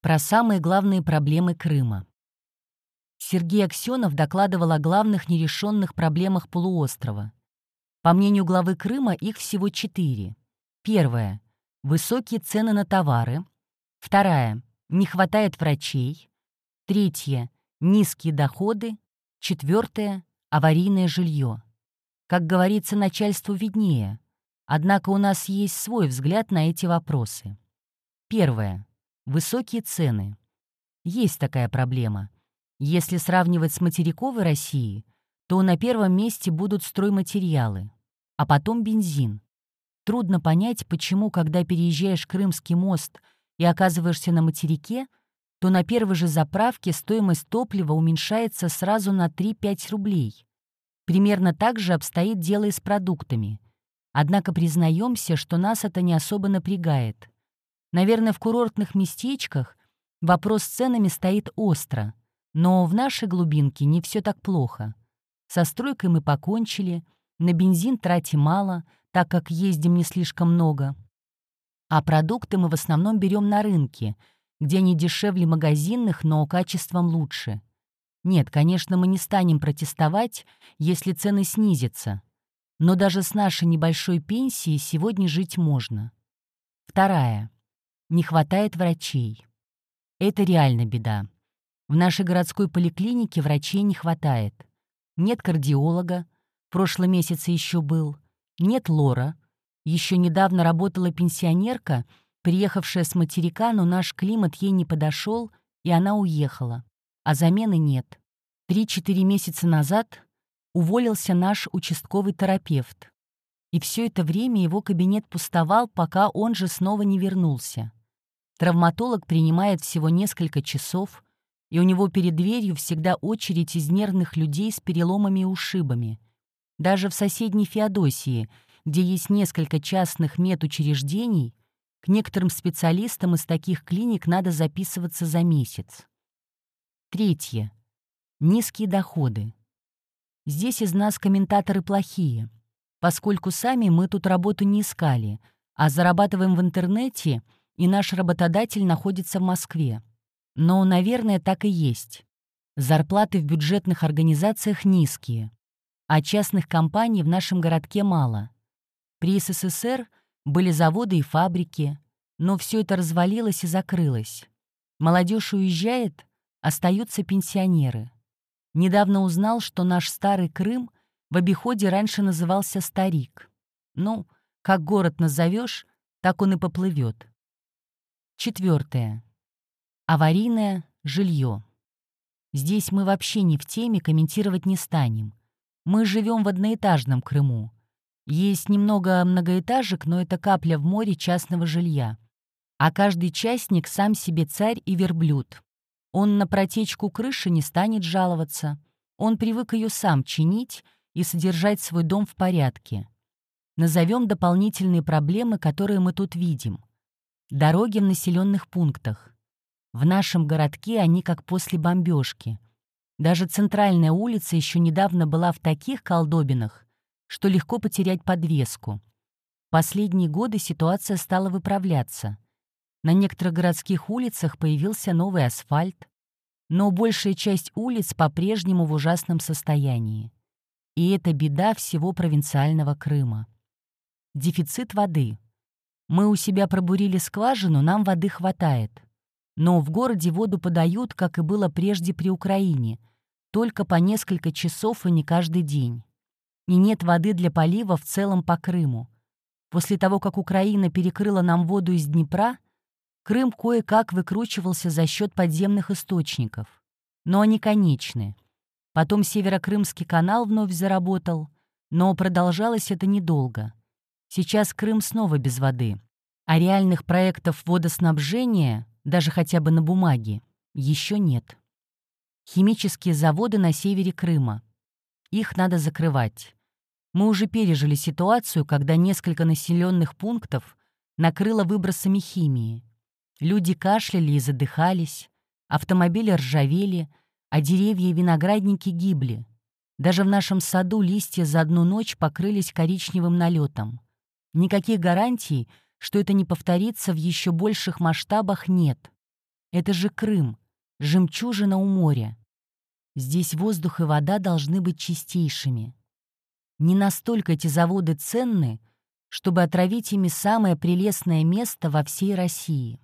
Про самые главные проблемы Крыма. Сергей Аксенов докладывал о главных нерешенных проблемах полуострова. По мнению главы Крыма, их всего четыре. Первое — высокие цены на товары. Вторая — не хватает врачей. Третье — низкие доходы. Четвертое — аварийное жилье. Как говорится, начальству виднее. Однако у нас есть свой взгляд на эти вопросы. Первое. Высокие цены. Есть такая проблема. Если сравнивать с материковой Россией, то на первом месте будут стройматериалы, а потом бензин. Трудно понять, почему, когда переезжаешь Крымский мост и оказываешься на материке, то на первой же заправке стоимость топлива уменьшается сразу на 3-5 рублей. Примерно так же обстоит дело и с продуктами. Однако признаемся, что нас это не особо напрягает. Наверное, в курортных местечках вопрос с ценами стоит остро, но в нашей глубинке не все так плохо. Со стройкой мы покончили, на бензин тратим мало, так как ездим не слишком много. А продукты мы в основном берем на рынке, где они дешевле магазинных, но качеством лучше. Нет, конечно, мы не станем протестовать, если цены снизятся. Но даже с нашей небольшой пенсией сегодня жить можно. Вторая. Не хватает врачей. Это реально беда. В нашей городской поликлинике врачей не хватает. Нет кардиолога, прошлый месяц еще был. Нет лора. Еще недавно работала пенсионерка, приехавшая с материка, но наш климат ей не подошел, и она уехала. А замены нет. Три-четыре месяца назад уволился наш участковый терапевт. И все это время его кабинет пустовал, пока он же снова не вернулся. Травматолог принимает всего несколько часов, и у него перед дверью всегда очередь из нервных людей с переломами и ушибами. Даже в соседней Феодосии, где есть несколько частных медучреждений, к некоторым специалистам из таких клиник надо записываться за месяц. Третье. Низкие доходы. Здесь из нас комментаторы плохие, поскольку сами мы тут работу не искали, а зарабатываем в интернете, и наш работодатель находится в Москве. Но, наверное, так и есть. Зарплаты в бюджетных организациях низкие, а частных компаний в нашем городке мало. При СССР были заводы и фабрики, но все это развалилось и закрылось. Молодежь уезжает, остаются пенсионеры. Недавно узнал, что наш старый Крым в обиходе раньше назывался Старик. Ну, как город назовешь, так он и поплывет. Четвертое. Аварийное жилье. Здесь мы вообще не в теме, комментировать не станем. Мы живем в одноэтажном Крыму. Есть немного многоэтажек, но это капля в море частного жилья. А каждый частник сам себе царь и верблюд. Он на протечку крыши не станет жаловаться. Он привык ее сам чинить и содержать свой дом в порядке. Назовем дополнительные проблемы, которые мы тут видим. Дороги в населенных пунктах. В нашем городке они как после бомбежки. Даже центральная улица еще недавно была в таких колдобинах, что легко потерять подвеску. Последние годы ситуация стала выправляться. На некоторых городских улицах появился новый асфальт, но большая часть улиц по-прежнему в ужасном состоянии. И это беда всего провинциального Крыма. Дефицит воды. Мы у себя пробурили скважину, нам воды хватает. Но в городе воду подают, как и было прежде при Украине, только по несколько часов и не каждый день. И нет воды для полива в целом по Крыму. После того, как Украина перекрыла нам воду из Днепра, Крым кое-как выкручивался за счет подземных источников. Но они конечны. Потом Северокрымский канал вновь заработал, но продолжалось это недолго. Сейчас Крым снова без воды. А реальных проектов водоснабжения, даже хотя бы на бумаге, еще нет. Химические заводы на севере Крыма. Их надо закрывать. Мы уже пережили ситуацию, когда несколько населенных пунктов накрыло выбросами химии. Люди кашляли и задыхались, автомобили ржавели, а деревья и виноградники гибли. Даже в нашем саду листья за одну ночь покрылись коричневым налетом. Никаких гарантий, что это не повторится в еще больших масштабах, нет. Это же Крым, жемчужина у моря. Здесь воздух и вода должны быть чистейшими. Не настолько эти заводы ценны, чтобы отравить ими самое прелестное место во всей России.